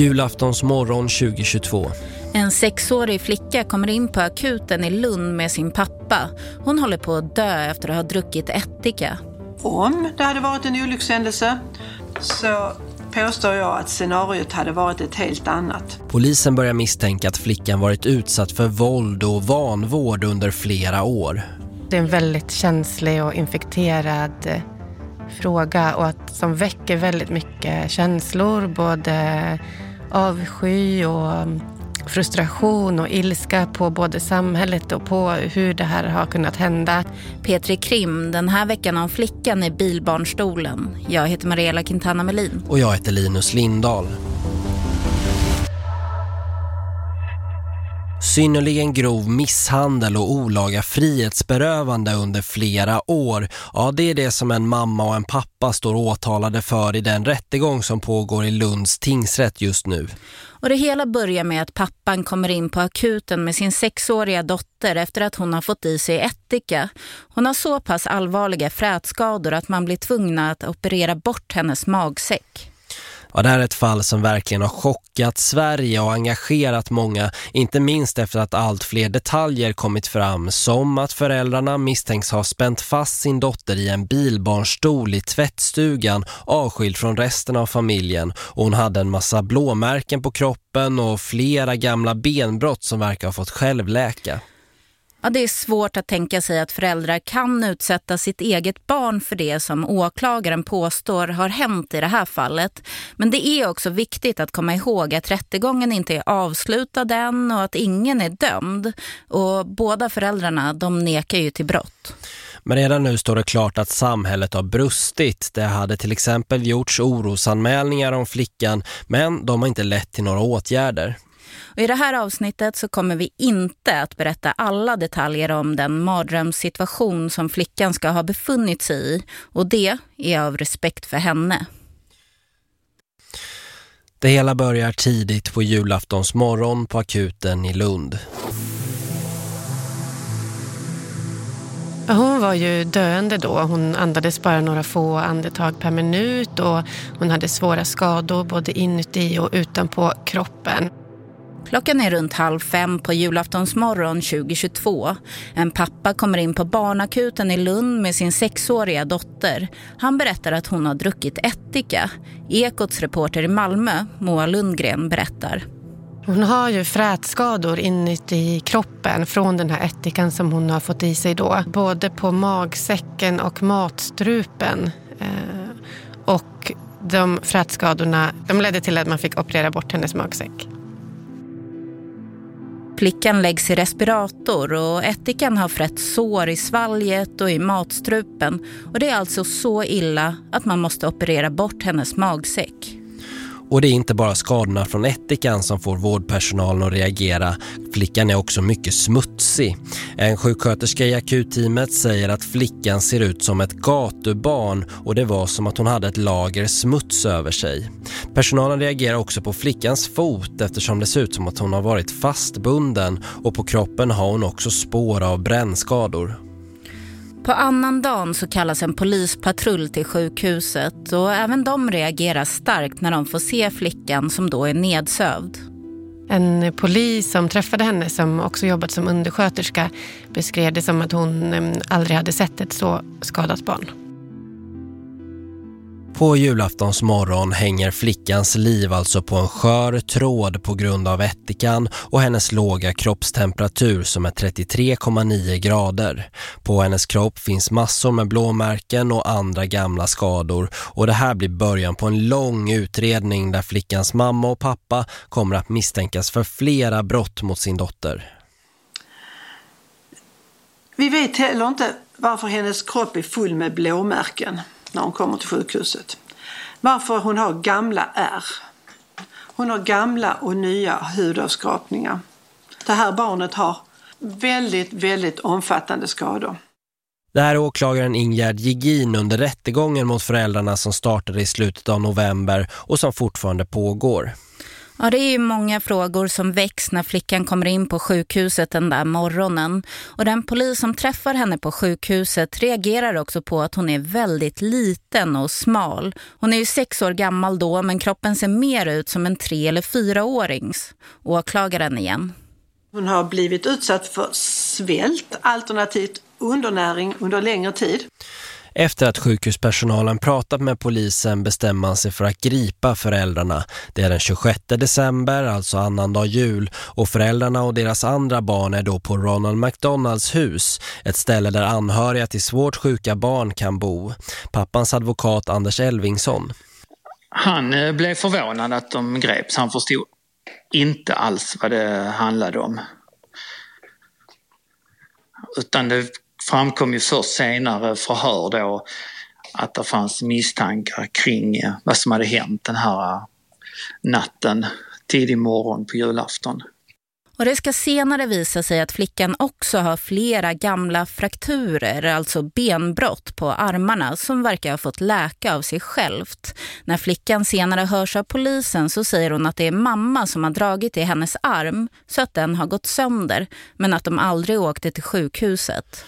Julaftons morgon 2022. En sexårig flicka kommer in på akuten i Lund med sin pappa. Hon håller på att dö efter att ha druckit ättika. Om det hade varit en olyckshändelse så påstår jag att scenariot hade varit ett helt annat. Polisen börjar misstänka att flickan varit utsatt för våld och vanvård under flera år. Det är en väldigt känslig och infekterad eh, fråga och att, som väcker väldigt mycket känslor, både avsky och mm, frustration och ilska på både samhället och på hur det här har kunnat hända. Petri Krim, den här veckan om flickan i bilbarnstolen. Jag heter Mariella Quintana Melin. Och jag heter Linus Lindahl. Synnerligen grov misshandel och olaga frihetsberövande under flera år. Ja, det är det som en mamma och en pappa står åtalade för i den rättegång som pågår i Lunds tingsrätt just nu. Och det hela börjar med att pappan kommer in på akuten med sin sexåriga dotter efter att hon har fått i sig ättika. Hon har så pass allvarliga frätskador att man blir tvungna att operera bort hennes magsäck. Ja, det här är ett fall som verkligen har chockat Sverige och engagerat många, inte minst efter att allt fler detaljer kommit fram, som att föräldrarna misstänks ha spänt fast sin dotter i en bilbarnstol i tvättstugan, avskild från resten av familjen. Och hon hade en massa blåmärken på kroppen och flera gamla benbrott som verkar ha fått självläka. Ja, det är svårt att tänka sig att föräldrar kan utsätta sitt eget barn för det som åklagaren påstår har hänt i det här fallet. Men det är också viktigt att komma ihåg att rättegången inte är avslutad än och att ingen är dömd. Och båda föräldrarna de nekar ju till brott. Men redan nu står det klart att samhället har brustit. Det hade till exempel gjorts orosanmälningar om flickan men de har inte lett till några åtgärder. Och I det här avsnittet så kommer vi inte att berätta alla detaljer om den mardrömssituation som flickan ska ha befunnit sig i. Och det är av respekt för henne. Det hela börjar tidigt på julaftons morgon på akuten i Lund. Hon var ju döende då. Hon andades bara några få andetag per minut och hon hade svåra skador både inuti och utanpå kroppen. Klockan är runt halv fem på julaftonsmorgon 2022. En pappa kommer in på barnakuten i Lund med sin sexåriga dotter. Han berättar att hon har druckit ättika. Ekots reporter i Malmö, Moa Lundgren, berättar. Hon har ju frätskador inuti kroppen från den här ättikan som hon har fått i sig då. Både på magsäcken och matstrupen. Eh, och de frätskadorna de ledde till att man fick operera bort hennes magsäck. Flickan läggs i respirator och ättikan har frätt sår i svalget och i matstrupen. Och det är alltså så illa att man måste operera bort hennes magsäck. Och det är inte bara skadorna från ättikan som får vårdpersonalen att reagera. Flickan är också mycket smutsig. En sjuksköterska i akutteamet säger att flickan ser ut som ett gatubarn och det var som att hon hade ett lager smuts över sig. Personalen reagerar också på flickans fot eftersom det ser ut som att hon har varit fastbunden och på kroppen har hon också spår av brännskador. På annan dagen så kallas en polispatrull till sjukhuset och även de reagerar starkt när de får se flickan som då är nedsövd. En polis som träffade henne som också jobbat som undersköterska beskrev det som att hon aldrig hade sett ett så skadat barn. På julaftons morgon hänger flickans liv alltså på en skör tråd på grund av ättikan och hennes låga kroppstemperatur som är 33,9 grader. På hennes kropp finns massor med blåmärken och andra gamla skador och det här blir början på en lång utredning där flickans mamma och pappa kommer att misstänkas för flera brott mot sin dotter. Vi vet heller inte varför hennes kropp är full med blåmärken när hon kommer till sjukhuset. Varför hon har gamla ärr. Hon har gamla och nya hudavskrapningar. Det här barnet har väldigt, väldigt omfattande skador. Det här är åklagaren Ingerd Gigin under rättegången mot föräldrarna som startade i slutet av november och som fortfarande pågår. Ja, det är ju många frågor som väcks när flickan kommer in på sjukhuset den där morgonen. Och den polis som träffar henne på sjukhuset reagerar också på att hon är väldigt liten och smal. Hon är ju sex år gammal då men kroppen ser mer ut som en tre- eller fyraårings. Åklagaren igen. Hon har blivit utsatt för svält alternativt undernäring under längre tid. Efter att sjukhuspersonalen pratat med polisen bestämmer man sig för att gripa föräldrarna. Det är den 26 december, alltså annandag jul, och föräldrarna och deras andra barn är då på Ronald McDonalds hus, ett ställe där anhöriga till svårt sjuka barn kan bo. Pappans advokat Anders Elvingsson. Han eh, blev förvånad att de greps. Han förstod inte alls vad det handlade om. Utan det framkom ju först senare förhör då att det fanns misstankar kring eh, vad som hade hänt den här eh, natten, tidig morgon på julafton. Och det ska senare visa sig att flickan också har flera gamla frakturer, alltså benbrott på armarna som verkar ha fått läka av sig självt. När flickan senare hörs av polisen så säger hon att det är mamma som har dragit i hennes arm så att den har gått sönder, men att de aldrig åkte till sjukhuset.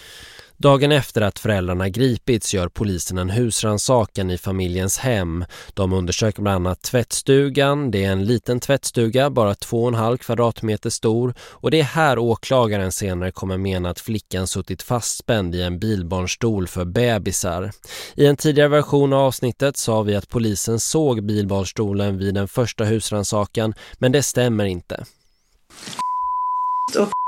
Dagen efter att föräldrarna gripits gör polisen en husransakan i familjens hem. De undersöker bland annat tvättstugan. Det är en liten tvättstuga, bara 2,5 kvadratmeter stor. Och det är här åklagaren senare kommer mena att flickan suttit fastspänd i en bilbarnstol för bebisar. I en tidigare version av avsnittet sa vi att polisen såg bilbarnstolen vid den första husransakan, men det stämmer inte. Och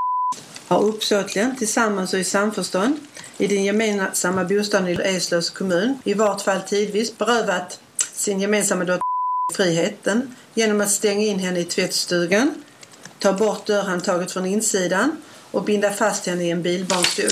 har uppsåtligen tillsammans och i samförstånd i den gemensamma bostaden i Eslövs kommun, i vart fall tidvis berövat sin gemensamma dotter friheten genom att stänga in henne i tvättstugan, ta bort dörrhandtaget från insidan och binda fast henne i en bilbarnstol.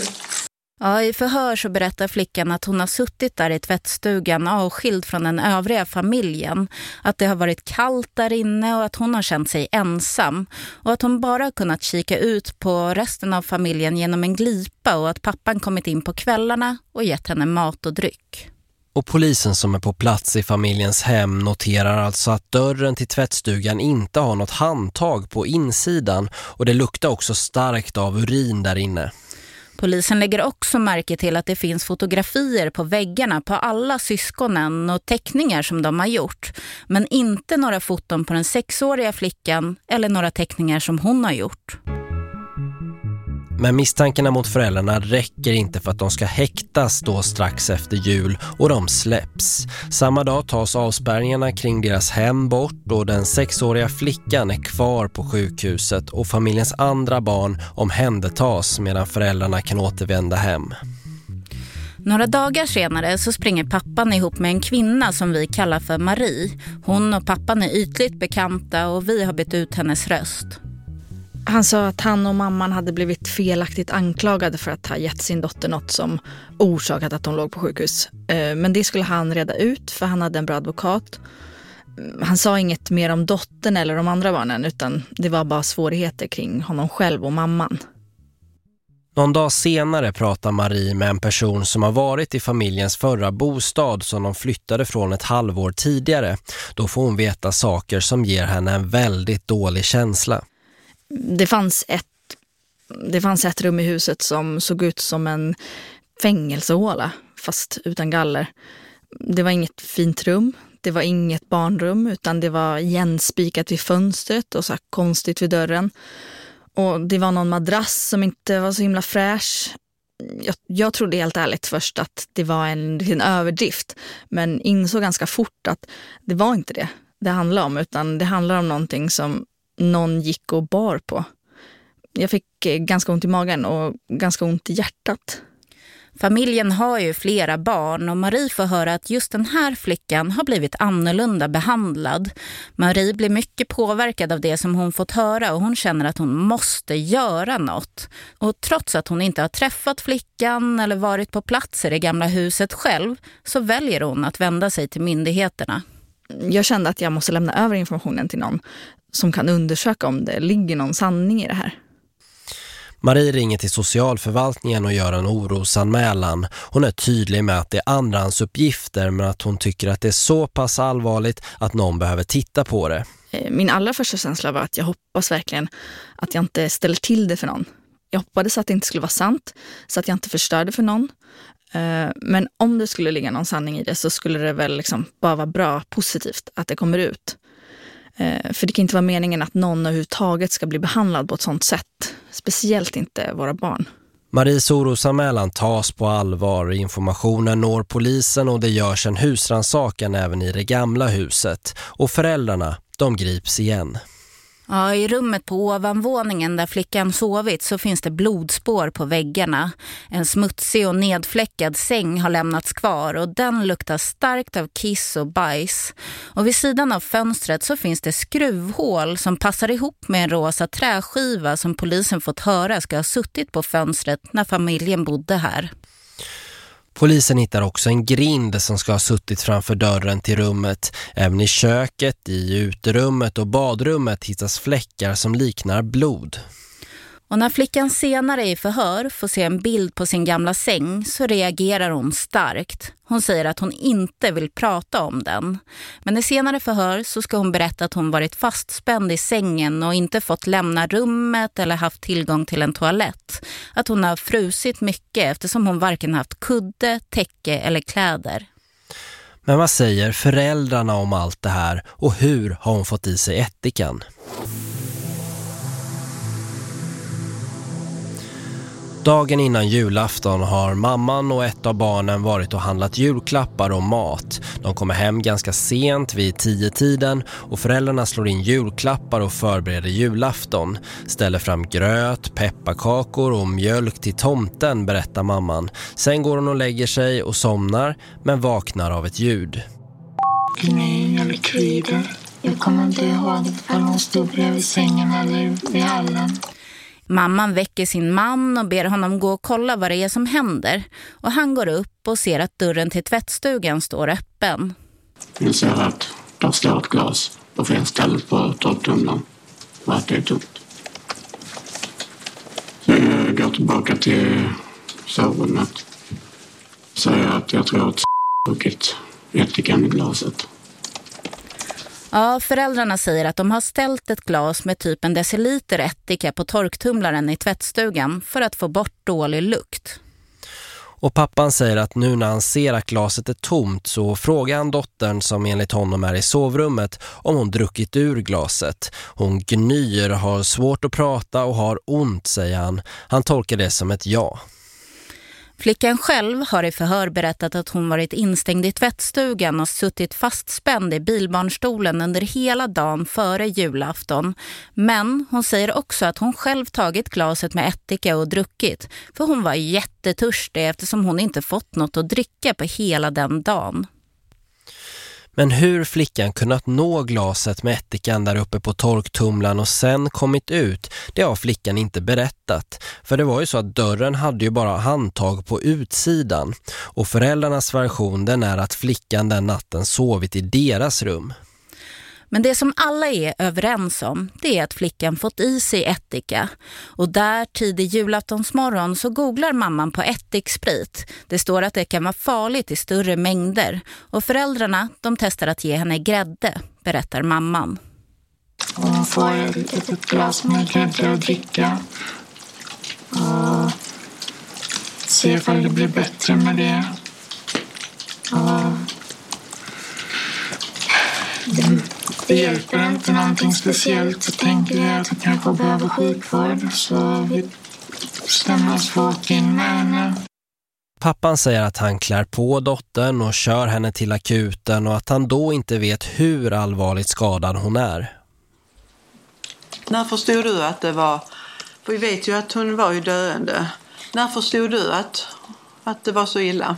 Ja, I förhör så berättar flickan att hon har suttit där i tvättstugan avskild från den övriga familjen. Att det har varit kallt där inne och att hon har känt sig ensam. Och att hon bara kunnat kika ut på resten av familjen genom en glipa och att pappan kommit in på kvällarna och gett henne mat och dryck. Och polisen som är på plats i familjens hem noterar alltså att dörren till tvättstugan inte har något handtag på insidan och det luktar också starkt av urin där inne. Polisen lägger också märke till att det finns fotografier på väggarna på alla syskonen och teckningar som de har gjort. Men inte några foton på den sexåriga flickan eller några teckningar som hon har gjort. Men misstankarna mot föräldrarna räcker inte för att de ska häktas då strax efter jul och de släpps. Samma dag tas avspärrningarna kring deras hem bort och den sexåriga flickan är kvar på sjukhuset och familjens andra barn omhändertas medan föräldrarna kan återvända hem. Några dagar senare så springer pappan ihop med en kvinna som vi kallar för Marie. Hon och pappan är ytligt bekanta och vi har bytt ut hennes röst. Han sa att han och mamman hade blivit felaktigt anklagade för att ha gett sin dotter något som orsakat att hon låg på sjukhus. Eh, men det skulle han reda ut för han hade en bra advokat. Mm, han sa inget mer om dottern eller de andra barnen utan det var bara svårigheter kring honom själv och mamman. Någon dag senare pratar Marie med en person som har varit i familjens förra bostad som de flyttade från ett halvår tidigare. Då får hon veta saker som ger henne en väldigt dålig känsla det fanns ett det fanns ett rum i huset som såg ut som en fängelsehåla, fast utan galler. Det var inget fint rum. Det var inget barnrum, utan det var igenspikat vid fönstret och så konstigt vid dörren. Och det var någon madrass som inte var så himla fräsch. Jag, jag trodde helt ärligt först att det var en, en överdrift, men insåg ganska fort att det var inte det det handlade om, utan det handlar om någonting som någon gick och bar på. Jag fick eh, ganska ont i magen och ganska ont i hjärtat. Familjen har ju flera barn och Marie får höra att just den här flickan har blivit annorlunda behandlad. Marie blir mycket påverkad av det som hon fått höra och hon känner att hon måste göra något. Och trots att hon inte har träffat flickan eller varit på plats i det gamla huset själv så väljer hon att vända sig till myndigheterna. Jag kände att jag måste lämna över informationen till någon som kan undersöka om det ligger någon sanning i det här. Marie ringer till socialförvaltningen och gör en orosanmälan. Hon är tydlig med att det är andrahandsuppgifter men att hon tycker att det är så pass allvarligt att någon behöver titta på det. Eh, min allra första känsla var att jag hoppas verkligen att jag inte ställer till det för någon. Jag hoppades att det inte skulle vara sant, så att jag inte förstörde för någon. Eh, men om det skulle ligga någon sanning i det så skulle det väl liksom bara vara bra, positivt att det kommer ut. Eh, för det kan inte vara meningen att någon överhuvudtaget ska bli behandlad på ett sånt sätt. Speciellt inte våra barn. Maries orosanmälan tas på allvar. Informationen når polisen och det görs en husransakan även i det gamla huset. Och föräldrarna, de grips igen. Ja, I rummet på ovanvåningen där flickan sovit så finns det blodspår på väggarna. En smutsig och nedfläckad säng har lämnats kvar och den luktar starkt av kiss och bajs. Och vid sidan av fönstret så finns det skruvhål som passar ihop med en rosa träskiva som polisen fått höra ska ha suttit på fönstret när familjen bodde här. Polisen hittar också en grind som ska ha suttit framför dörren till rummet. Även i köket, i uterummet och badrummet hittas fläckar som liknar blod. Och när flickan senare i förhör får se en bild på sin gamla säng så reagerar hon starkt. Hon säger att hon inte vill prata om den. Men i senare förhör så ska hon berätta att hon varit fastspänd i sängen och inte fått lämna rummet eller haft tillgång till en toalett. Att hon har frusit mycket eftersom hon varken haft kudde, täcke eller kläder. Men vad säger föräldrarna om allt det här och hur har hon fått i sig ättikan? Dagen innan julafton har mamman och ett av barnen varit och handlat julklappar och mat. De kommer hem ganska sent vid tio tiden och föräldrarna slår in julklappar och förbereder julafton. Ställer fram gröt, pepparkakor och mjölk till tomten, berättar mamman. Sen går hon och lägger sig och somnar men vaknar av ett ljud. Gny eller kvider. Jag kommer inte ihåg ifall hon stod bredvid sängen eller vid hallen. Mamman väcker sin man och ber honom gå och kolla vad det är som händer. Och han går upp och ser att dörren till tvättstugan står öppen. Jag ser att där står ett glas på fel ställe på torktumlaren och att det är tomt. Så jag går tillbaka till sovrummet. Säger att jag tror att druckit ättikan i glaset. Ja, föräldrarna säger att de har ställt ett glas med typ en deciliter ättika på torktumlaren i tvättstugan för att få bort dålig lukt. Och pappan säger att nu när han ser att glaset är tomt så frågar han dottern som enligt honom är i sovrummet om hon druckit ur glaset. Hon gnyr, har svårt att prata och har ont, säger han. Han tolkar det som ett ja. Flickan själv har i förhör berättat att hon varit instängd i tvättstugan och suttit fastspänd i bilbarnstolen under hela dagen före julafton. Men hon säger också att hon själv tagit glaset med ättika och druckit för hon var jättetörstig eftersom hon inte fått något att dricka på hela den dagen. Men hur flickan kunnat nå glaset med ättikan där uppe på torktumlan och sen kommit ut, det har flickan inte berättat. För det var ju så att dörren hade ju bara handtag på utsidan. Och föräldrarnas version den är att flickan den natten sovit i deras rum. Men det som alla är överens om det är att flickan fått i sig ättika. Och där tidig julaftonsmorgon så googlar mamman på ättiksprit. Det står att det kan vara farligt i större mängder. Och föräldrarna de testar att ge henne grädde, berättar mamman. Hon får ett litet glas med grädde att dricka. Och se ifall det blir bättre med det. Och det hjälper inte någonting speciellt så tänker jag att jag kanske behöver sjukvård så vi bestämmer oss för att åka in med henne. Pappan säger att han klär på dottern och kör henne till akuten och att han då inte vet hur allvarligt skadad hon är. När förstod du att det var, för vi vet ju att hon var ju döende. När förstod du att, att det var så illa?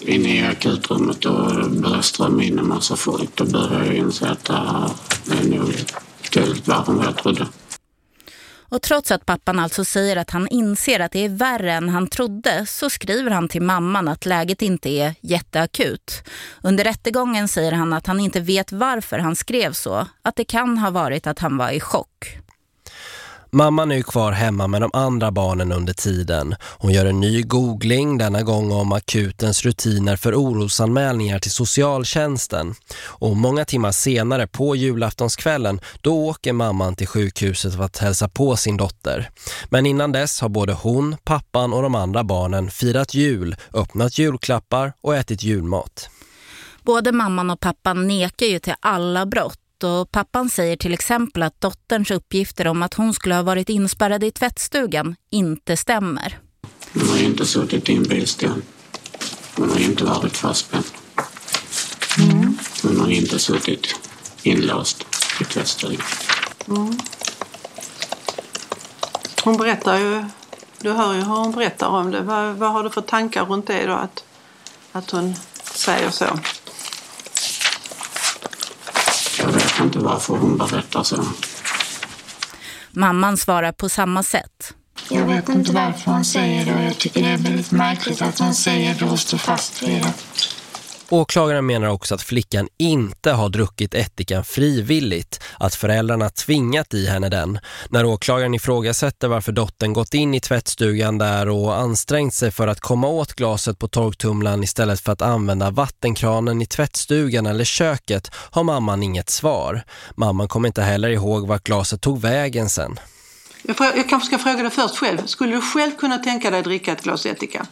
Inne i akutrummet och började strömma in en massa folk. Då började jag inse att det är nog betydligt värre än vad jag trodde. Och trots att pappan alltså säger att han inser att det är värre än han trodde så skriver han till mamman att läget inte är jätteakut. Under rättegången säger han att han inte vet varför han skrev så. Att det kan ha varit att han var i chock. Mamman är ju kvar hemma med de andra barnen under tiden. Hon gör en ny googling, denna gång om akutens rutiner för orosanmälningar till socialtjänsten. Och många timmar senare på julaftonskvällen, då åker mamman till sjukhuset för att hälsa på sin dotter. Men innan dess har både hon, pappan och de andra barnen firat jul, öppnat julklappar och ätit julmat. Både mamman och pappan nekar ju till alla brott och pappan säger till exempel att dotterns uppgifter om att hon skulle ha varit inspärrad i tvättstugan inte stämmer. Hon har inte suttit i en bilstol. Hon har inte varit fastspänd. Mm. Hon har inte suttit inlåst i tvättstugan. Mm. Hon berättar ju, du hör ju hur hon berättar om det. Vad, vad har du för tankar runt det då att, att hon säger så? Jag vet inte varför hon berättar så. Mamman svarar på samma sätt. Jag vet inte varför hon säger det och jag tycker det är väldigt märkligt att hon säger det och står fast vid det. Åklagaren menar också att flickan inte har druckit ättikan frivilligt, att föräldrarna tvingat i henne den. När åklagaren ifrågasätter varför dottern gått in i tvättstugan där och ansträngt sig för att komma åt glaset på torktumlan istället för att använda vattenkranen i tvättstugan eller köket har mamman inget svar. Mamman kommer inte heller ihåg vart glaset tog vägen sen. Jag, jag kanske ska fråga dig först själv. Skulle du själv kunna tänka dig att dricka ett glas ättika?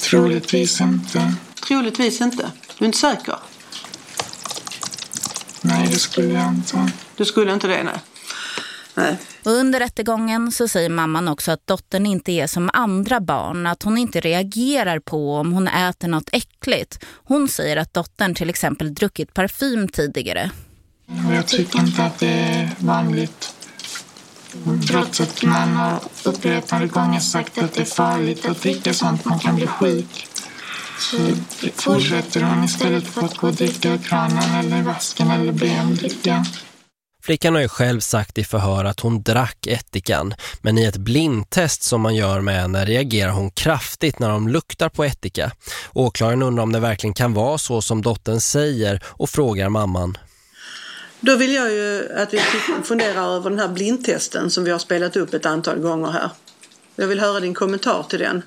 Troligtvis inte. Troligtvis inte. Du är inte säker? Nej, det skulle jag inte. Du skulle inte det, nej. nej. Och under rättegången så säger mamman också att dottern inte är som andra barn. Att hon inte reagerar på om hon äter något äckligt. Hon säger att dottern till exempel druckit parfym tidigare. Jag tycker inte att det är vanligt. Brottet man har upprepade gånger sagt att det är farligt att dricka sånt. Man kan bli sjuk. Så fortsätter hon istället för att gå och dricka kranen eller vasken eller be om dricka. Flickan har ju själv sagt i förhör att hon drack ättikan. Men i ett blindtest som man gör med henne reagerar hon kraftigt när de luktar på ättika. Åklagaren undrar om det verkligen kan vara så som dottern säger och frågar mamman. Då vill jag ju att vi funderar över den här blindtesten som vi har spelat upp ett antal gånger här. Jag vill höra din kommentar till den.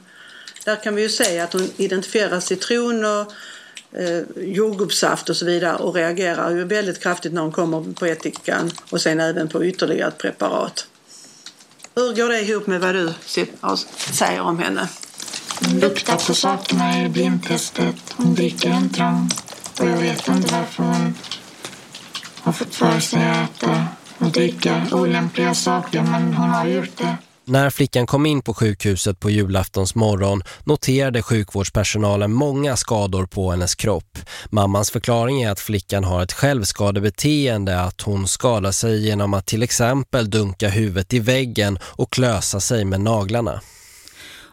Där kan vi ju se att hon identifierar citroner, eh, jordgubbssaft och så vidare och reagerar ju väldigt kraftigt när hon kommer på ättikan och sen även på ytterligare ett preparat. Hur går det ihop med vad du säger om henne? Hon luktar på sakerna i blindtestet. Hon dricker inte dem. Och jag vet inte varför hon har fått för sig att äta och dricka olämpliga saker men hon har gjort det. När flickan kom in på sjukhuset på julaftons morgon noterade sjukvårdspersonalen många skador på hennes kropp. Mammans förklaring är att flickan har ett självskadebeteende, att hon skadar sig genom att till exempel dunka huvudet i väggen och klösa sig med naglarna.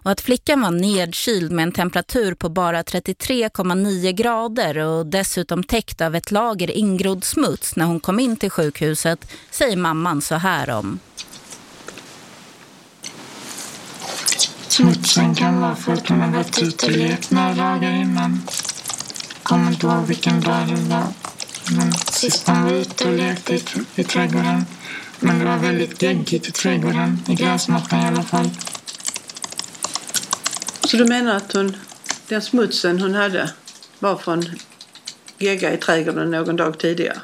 Och att flickan var nedkyld med en temperatur på bara 33,9 grader och dessutom täckt av ett lager ingrodd smuts när hon kom in till sjukhuset säger mamman så här om. Smutsen kan vara hon har varit ute och lekt några dagar innan. Kommer inte ihåg vilken dag det var. Men sist var ute och lekte i, i trädgården. Men det var väldigt geggigt i trädgården, i gräsmattan i alla fall. Så du menar att hon, den smutsen hon hade var från gegga i trädgården någon dag tidigare?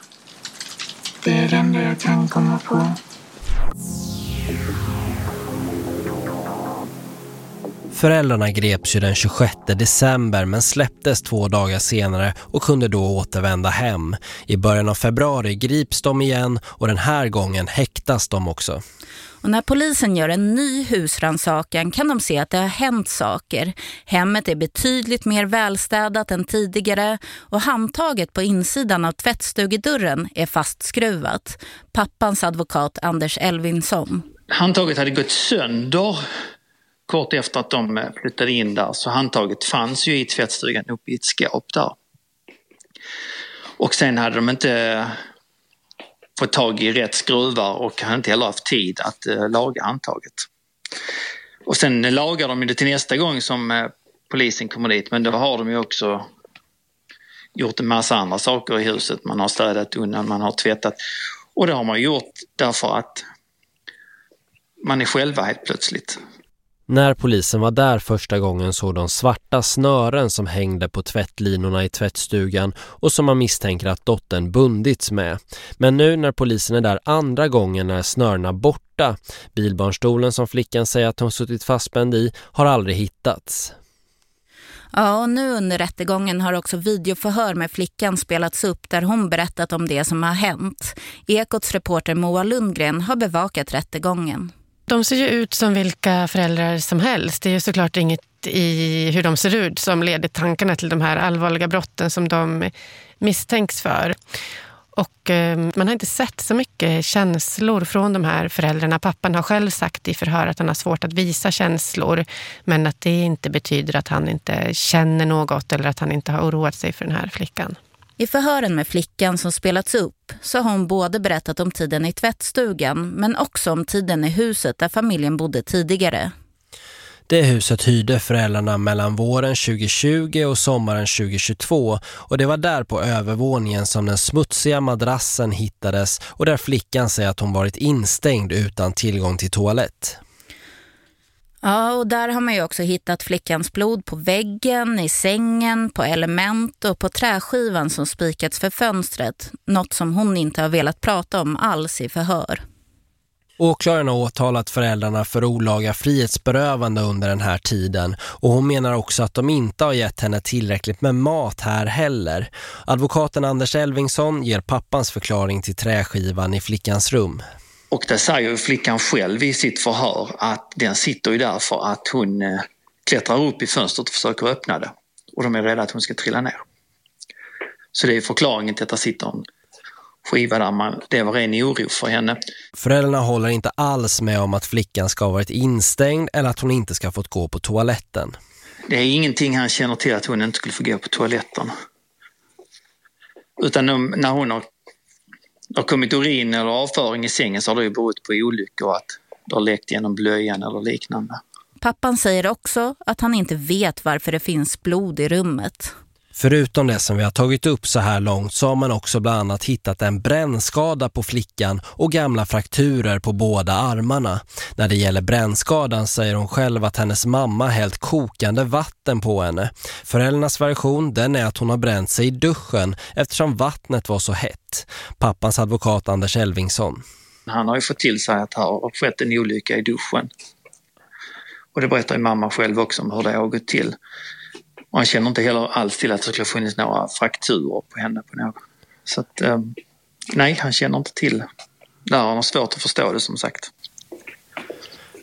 Det är det enda jag kan komma på. Föräldrarna greps ju den 26 december men släpptes två dagar senare och kunde då återvända hem. I början av februari grips de igen och den här gången häktas de också. Och när polisen gör en ny husransakan kan de se att det har hänt saker. Hemmet är betydligt mer välstädat än tidigare och handtaget på insidan av tvättstugedörren är fastskruvat. Pappans advokat Anders Elvinsson. Handtaget hade gått sönder kort efter att de eh, flyttade in där så handtaget fanns ju i tvättstugan uppe i ett skåp där. Och sen hade de inte fått tag i rätt skruvar och hade inte heller haft tid att eh, laga handtaget. Och sen lagar de det till nästa gång som eh, polisen kommer dit men då har de ju också gjort en massa andra saker i huset. Man har städat undan, man har tvättat och det har man gjort därför att man är själva helt plötsligt. När polisen var där första gången såg de svarta snören som hängde på tvättlinorna i tvättstugan och som man misstänker att dottern bundits med. Men nu när polisen är där andra gången är snörena borta. Bilbarnstolen som flickan säger att hon suttit fastspänd i har aldrig hittats. Ja, och nu under rättegången har också videoförhör med flickan spelats upp där hon berättat om det som har hänt. Ekots reporter Moa Lundgren har bevakat rättegången. De ser ju ut som vilka föräldrar som helst. Det är ju såklart inget i hur de ser ut som leder tankarna till de här allvarliga brotten som de misstänks för. Och ehm, man har inte sett så mycket känslor från de här föräldrarna. Pappan har själv sagt i förhör att han har svårt att visa känslor. Men att det inte betyder att han inte känner något eller att han inte har oroat sig för den här flickan. I förhören med flickan som spelats upp så har hon både berättat om tiden i tvättstugan men också om tiden i huset där familjen bodde tidigare. Det huset hyrde föräldrarna mellan våren 2020 och sommaren 2022 och det var där på övervåningen som den smutsiga madrassen hittades och där flickan säger att hon varit instängd utan tillgång till toalett. Ja, och där har man ju också hittat flickans blod på väggen, i sängen, på element och på träskivan som spikats för fönstret. Något som hon inte har velat prata om alls i förhör. Åklagaren har åtalat föräldrarna för olaga frihetsberövande under den här tiden och hon menar också att de inte har gett henne tillräckligt med mat här heller. Advokaten Anders Elvingsson ger pappans förklaring till träskivan i flickans rum. Och det säger flickan själv i sitt förhör att den sitter ju där för att hon eh, klättrar upp i fönstret och försöker öppna det. Och de är rädda att hon ska trilla ner. Så det är förklaringen till att det sitter en skiva där man, det var ren oro för henne. Föräldrarna håller inte alls med om att flickan ska ha varit instängd eller att hon inte ska ha fått gå på toaletten. Det är ingenting han känner till att hon inte skulle få gå på toaletten. Utan när hon har det har kommit urin eller avföring i sängen så har det ju berott på olyckor att det har läckt genom blöjan eller liknande. Pappan säger också att han inte vet varför det finns blod i rummet. Förutom det som vi har tagit upp så här långt så har man också bland annat hittat en brännskada på flickan och gamla frakturer på båda armarna. När det gäller brännskadan säger hon själv att hennes mamma hällt kokande vatten på henne. Föräldrarnas version den är att hon har bränt sig i duschen eftersom vattnet var så hett. Pappans advokat Anders Elvingsson. Han har ju fått till sig att det har skett en olycka i duschen. Och det berättar ju mamma själv också om hur det har gått till. Och han känner inte heller alls till att det skulle ha funnits några frakturer på henne. På något. Så att, eh, nej, han känner inte till. Har han svårt att förstå det som sagt.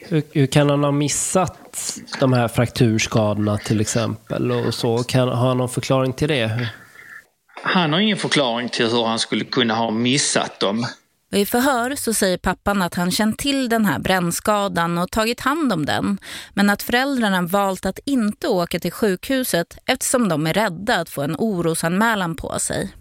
Hur, hur, kan han ha missat de här frakturskadorna till exempel? Och så? Kan, har han någon förklaring till det? Han har ingen förklaring till hur han skulle kunna ha missat dem. I förhör så säger pappan att han känt till den här brännskadan och tagit hand om den. Men att föräldrarna valt att inte åka till sjukhuset eftersom de är rädda att få en orosanmälan på sig.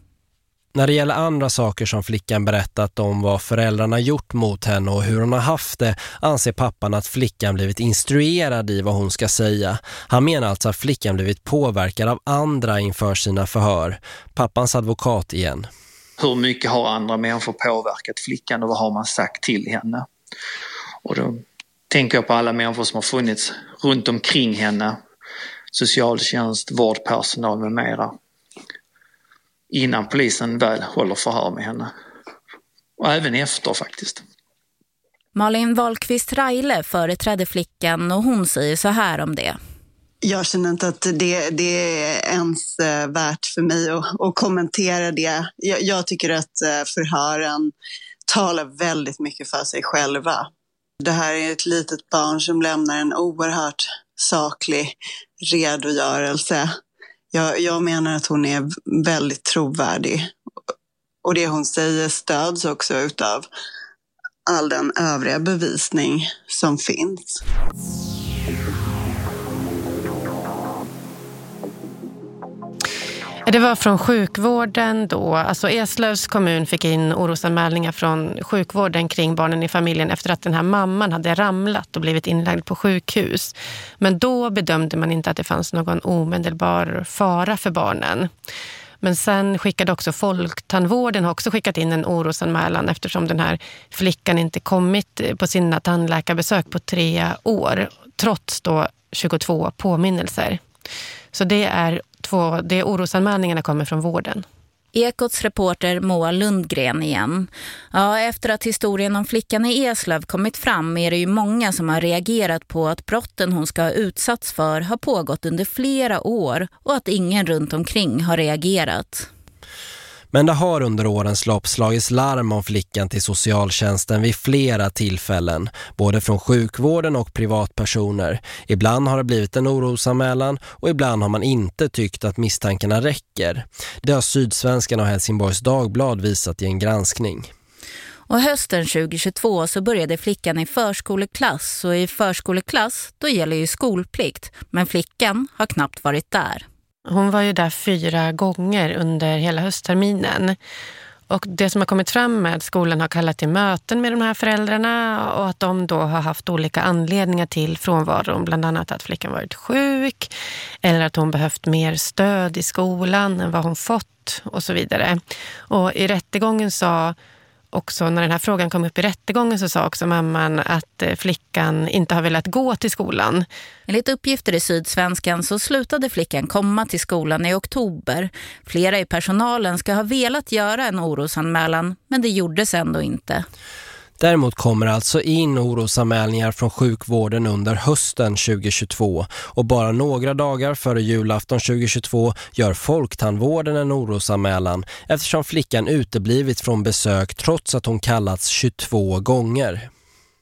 När det gäller andra saker som flickan berättat om vad föräldrarna gjort mot henne och hur hon har haft det anser pappan att flickan blivit instruerad i vad hon ska säga. Han menar alltså att flickan blivit påverkad av andra inför sina förhör. Pappans advokat igen hur mycket har andra människor påverkat flickan och vad har man sagt till henne? Och då tänker jag på alla människor som har funnits runt omkring henne, socialtjänst, vårdpersonal med mera, innan polisen väl håller förhör med henne. Och även efter faktiskt. Malin Wahlqvist Reile företrädde flickan och hon säger så här om det. Jag känner inte att det, det är ens eh, värt för mig att, att kommentera det. Jag, jag, tycker att eh, förhören talar väldigt mycket för sig själva. Det här är ett litet barn som lämnar en oerhört saklig redogörelse. Jag, jag menar att hon är väldigt trovärdig. Och det hon säger stöds också utav all den övriga bevisning som finns. Det var från sjukvården då. Alltså Eslövs kommun fick in orosanmälningar från sjukvården kring barnen i familjen efter att den här mamman hade ramlat och blivit inlagd på sjukhus. Men då bedömde man inte att det fanns någon omedelbar fara för barnen. Men sen skickade också Folktandvården har också skickat in en orosanmälan eftersom den här flickan inte kommit på sina tandläkarbesök på tre år, trots då 22 påminnelser. Så det är två, det orosanmälningarna kommer från vården. Ekots reporter Moa Lundgren igen. Ja, efter att historien om flickan i Eslöv kommit fram är det ju många som har reagerat på att brotten hon ska ha utsatts för har pågått under flera år och att ingen runt omkring har reagerat. Men det har under årens lopp slagits larm om flickan till socialtjänsten vid flera tillfällen, både från sjukvården och privatpersoner. Ibland har det blivit en orosanmälan och ibland har man inte tyckt att misstankarna räcker. Det har Sydsvenskan och Helsingborgs Dagblad visat i en granskning. Och hösten 2022 så började flickan i förskoleklass och i förskoleklass då gäller ju skolplikt, men flickan har knappt varit där. Hon var ju där fyra gånger under hela höstterminen. Och det som har kommit fram är att skolan har kallat till möten med de här föräldrarna och att de då har haft olika anledningar till frånvaron. Bland annat att flickan varit sjuk eller att hon behövt mer stöd i skolan än vad hon fått och så vidare. Och i rättegången sa också när den här frågan kom upp i rättegången så sa också mamman att eh, flickan inte har velat gå till skolan. Enligt uppgifter i Sydsvenskan så slutade flickan komma till skolan i oktober. Flera i personalen ska ha velat göra en orosanmälan men det gjordes ändå inte. Däremot kommer alltså in orosanmälningar från sjukvården under hösten 2022 och bara några dagar före julafton 2022 gör Folktandvården en orosanmälan eftersom flickan uteblivit från besök trots att hon kallats 22 gånger.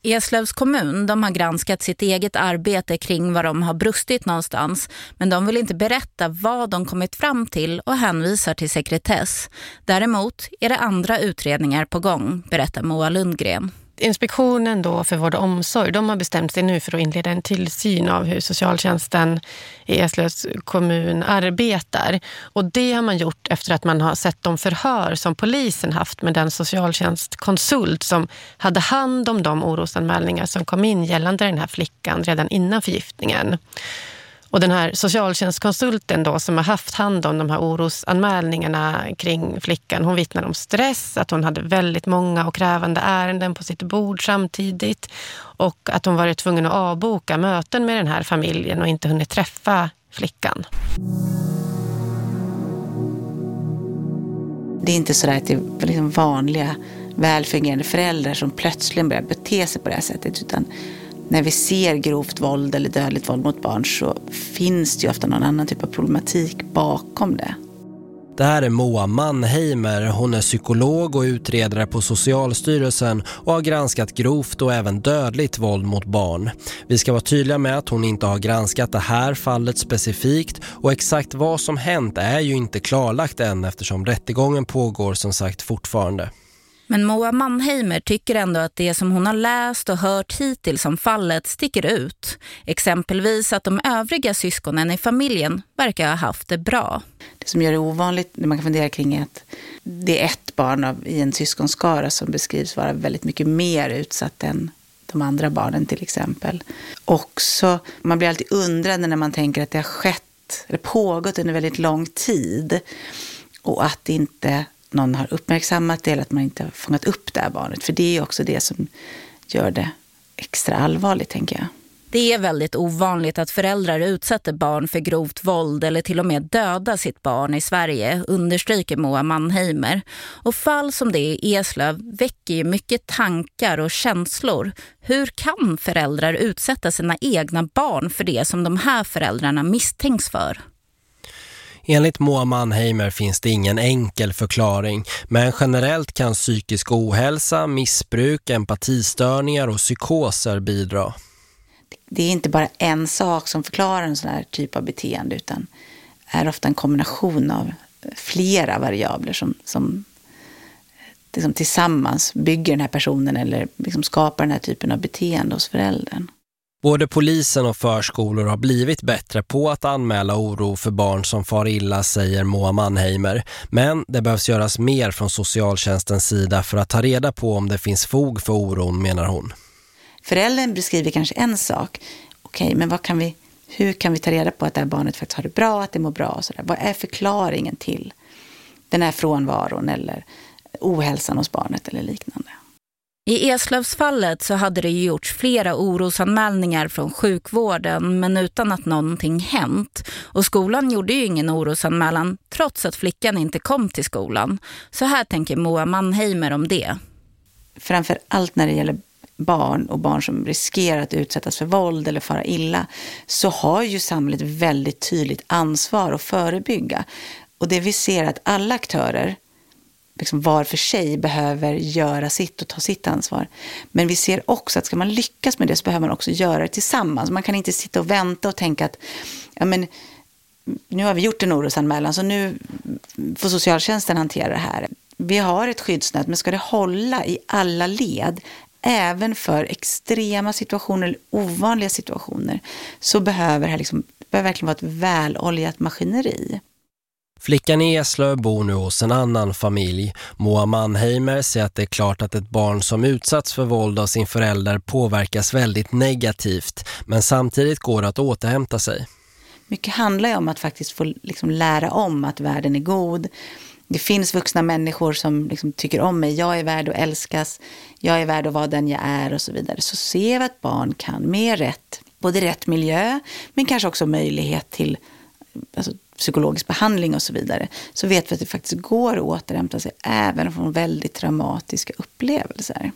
Eslövs kommun de har granskat sitt eget arbete kring vad de har brustit någonstans men de vill inte berätta vad de kommit fram till och hänvisar till sekretess. Däremot är det andra utredningar på gång, berättar Moa Lundgren. Inspektionen då för vård och omsorg de har bestämt sig nu för att inleda en tillsyn av hur socialtjänsten i Eslövs kommun arbetar. Och det har man gjort efter att man har sett de förhör som polisen haft med den socialtjänstkonsult som hade hand om de orosanmälningar som kom in gällande den här flickan redan innan förgiftningen. Och den här socialtjänstkonsulten då som har haft hand om de här orosanmälningarna kring flickan, hon vittnar om stress, att hon hade väldigt många och krävande ärenden på sitt bord samtidigt och att hon varit tvungen att avboka möten med den här familjen och inte hunnit träffa flickan. Det är inte så att det är liksom vanliga välfungerande föräldrar som plötsligt börjar bete sig på det här sättet utan när vi ser grovt våld eller dödligt våld mot barn så finns det ju ofta någon annan typ av problematik bakom det. Det här är Moa Mannheimer. Hon är psykolog och utredare på Socialstyrelsen och har granskat grovt och även dödligt våld mot barn. Vi ska vara tydliga med att hon inte har granskat det här fallet specifikt och exakt vad som hänt är ju inte klarlagt än eftersom rättegången pågår som sagt fortfarande. Men Moa Mannheimer tycker ändå att det som hon har läst och hört hittills om fallet sticker ut. Exempelvis att de övriga syskonen i familjen verkar ha haft det bra. Det som gör det ovanligt, det man kan fundera kring är att det är ett barn av, i en syskonskara som beskrivs vara väldigt mycket mer utsatt än de andra barnen till exempel. Också, man blir alltid undrande när man tänker att det har skett, eller pågått under väldigt lång tid och att inte någon har uppmärksammat det eller att man inte har fångat upp det här barnet. För det är också det som gör det extra allvarligt, tänker jag. Det är väldigt ovanligt att föräldrar utsätter barn för grovt våld eller till och med döda sitt barn i Sverige, understryker Moa Mannheimer. Och fall som det i Eslöv väcker ju mycket tankar och känslor. Hur kan föräldrar utsätta sina egna barn för det som de här föräldrarna misstänks för? Enligt Moa Mannheimer finns det ingen enkel förklaring, men generellt kan psykisk ohälsa, missbruk, empatistörningar och psykoser bidra. Det är inte bara en sak som förklarar en sån här typ av beteende utan är ofta en kombination av flera variabler som, som liksom tillsammans bygger den här personen eller liksom skapar den här typen av beteende hos föräldern. Både polisen och förskolor har blivit bättre på att anmäla oro för barn som far illa, säger Moa Mannheimer. Men det behövs göras mer från socialtjänstens sida för att ta reda på om det finns fog för oron, menar hon. Föräldern beskriver kanske en sak. Okej, okay, men vad kan vi, hur kan vi ta reda på att det här barnet faktiskt har det bra, att det mår bra? Och så där? Vad är förklaringen till den här frånvaron eller ohälsan hos barnet eller liknande. I Eslövsfallet så hade det gjorts flera orosanmälningar från sjukvården men utan att någonting hänt. Och skolan gjorde ju ingen orosanmälan trots att flickan inte kom till skolan. Så här tänker Moa Mannheimer om det. Framför allt när det gäller barn och barn som riskerar att utsättas för våld eller fara illa så har ju samhället väldigt tydligt ansvar att förebygga. Och det vi ser att alla aktörer liksom var för sig behöver göra sitt och ta sitt ansvar. Men vi ser också att ska man lyckas med det så behöver man också göra det tillsammans. Man kan inte sitta och vänta och tänka att ja, men, nu har vi gjort en orosanmälan så nu får socialtjänsten hantera det här. Vi har ett skyddsnät, men ska det hålla i alla led, även för extrema situationer eller ovanliga situationer, så behöver det liksom, behöver verkligen vara ett väloljat maskineri. Flickan i Eslöv bor nu hos en annan familj. Moa Mannheimer säger att det är klart att ett barn som utsatts för våld av sin förälder påverkas väldigt negativt. Men samtidigt går det att återhämta sig. Mycket handlar ju om att faktiskt få liksom lära om att världen är god. Det finns vuxna människor som liksom tycker om mig. Jag är värd att älskas. Jag är värd att vara den jag är och så vidare. Så ser vi att barn kan med rätt, både rätt miljö men kanske också möjlighet till alltså, psykologisk behandling och så vidare, så vet vi att det faktiskt går att återhämta sig även från väldigt traumatiska upplevelser.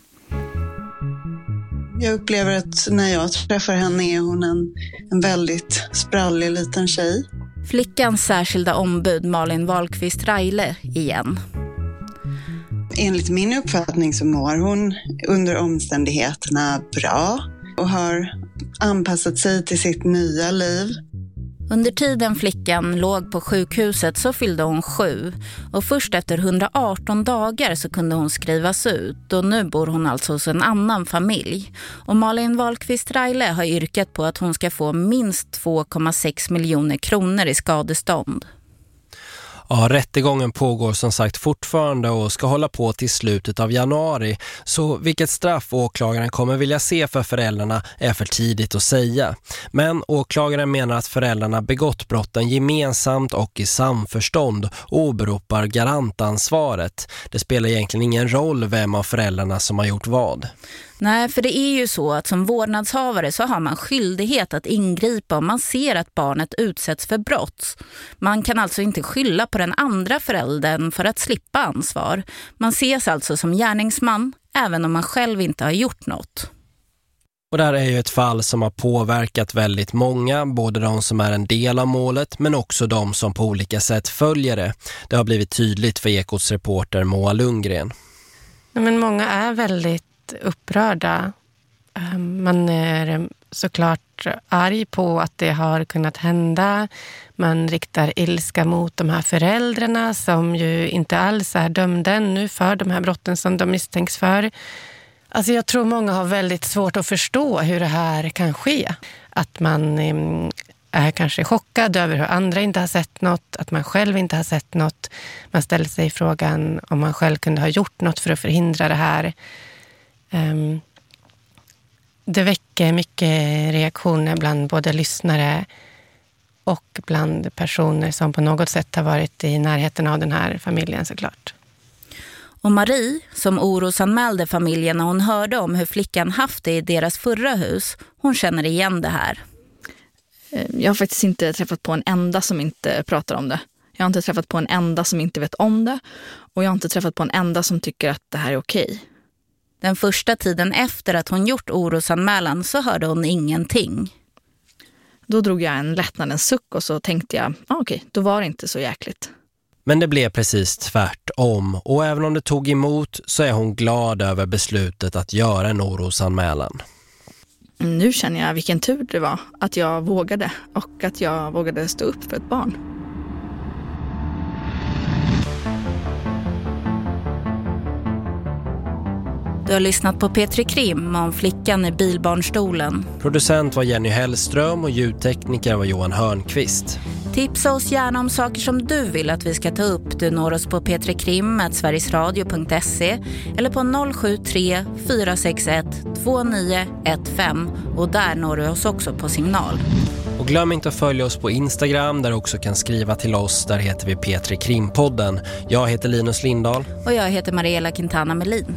Jag upplever att när jag träffar henne är hon en, en väldigt sprallig liten tjej. Flickans särskilda ombud Malin Wahlqvist Reile igen. Enligt min uppfattning så mår hon under omständigheterna bra och har anpassat sig till sitt nya liv. Under tiden flickan låg på sjukhuset så fyllde hon sju och först efter 118 dagar så kunde hon skrivas ut och nu bor hon alltså hos en annan familj. Och Malin Wahlqvist Reile har yrkat på att hon ska få minst 2,6 miljoner kronor i skadestånd. Ja, rättegången pågår som sagt fortfarande och ska hålla på till slutet av januari. Så vilket straff åklagaren kommer vilja se för föräldrarna är för tidigt att säga. Men åklagaren menar att föräldrarna begått brotten gemensamt och i samförstånd och åberopar garantansvaret. Det spelar egentligen ingen roll vem av föräldrarna som har gjort vad. Nej, för det är ju så att som vårdnadshavare så har man skyldighet att ingripa om man ser att barnet utsätts för brott. Man kan alltså inte skylla på den andra föräldern för att slippa ansvar. Man ses alltså som gärningsman även om man själv inte har gjort något. Och det här är ju ett fall som har påverkat väldigt många, både de som är en del av målet men också de som på olika sätt följer det. Det har blivit tydligt för Ekots reporter Moa Lundgren. men många är väldigt upprörda. Ehm, man är såklart arg på att det har kunnat hända. Man riktar ilska mot de här föräldrarna som ju inte alls är dömda ännu för de här brotten som de misstänks för. Alltså jag tror många har väldigt svårt att förstå hur det här kan ske. Att man ehm, är kanske chockad över hur andra inte har sett något, att man själv inte har sett något. Man ställer sig frågan om man själv kunde ha gjort något för att förhindra det här. Um, det väcker mycket reaktioner bland både lyssnare och bland personer som på något sätt har varit i närheten av den här familjen såklart. Och Marie, som orosanmälde familjen när hon hörde om hur flickan haft det i deras förra hus, hon känner igen det här. Eh, jag har faktiskt inte träffat på en enda som inte pratar om det. Jag har inte träffat på en enda som inte vet om det. Och jag har inte träffat på en enda som tycker att det här är okej. Den första tiden efter att hon gjort orosanmälan så hörde hon ingenting. Då drog jag en lättnadens suck och så tänkte jag, ah, okej, okay, då var det inte så jäkligt. Men det blev precis tvärtom och även om det tog emot så är hon glad över beslutet att göra en orosanmälan. Nu känner jag vilken tur det var att jag vågade och att jag vågade stå upp för ett barn. Du har lyssnat på Petri Krim om flickan i bilbarnstolen. Producent var Jenny Hellström och ljudtekniker var Johan Hörnqvist. Tipsa oss gärna om saker som du vill att vi ska ta upp. Du når oss på petrekrim.sverigesradio.se eller på 073 461 2915 och där når du oss också på signal. Och glöm inte att följa oss på Instagram där du också kan skriva till oss. Där heter vi Petri Krimpodden. Jag heter Linus Lindahl. Och jag heter Mariella Quintana Melin.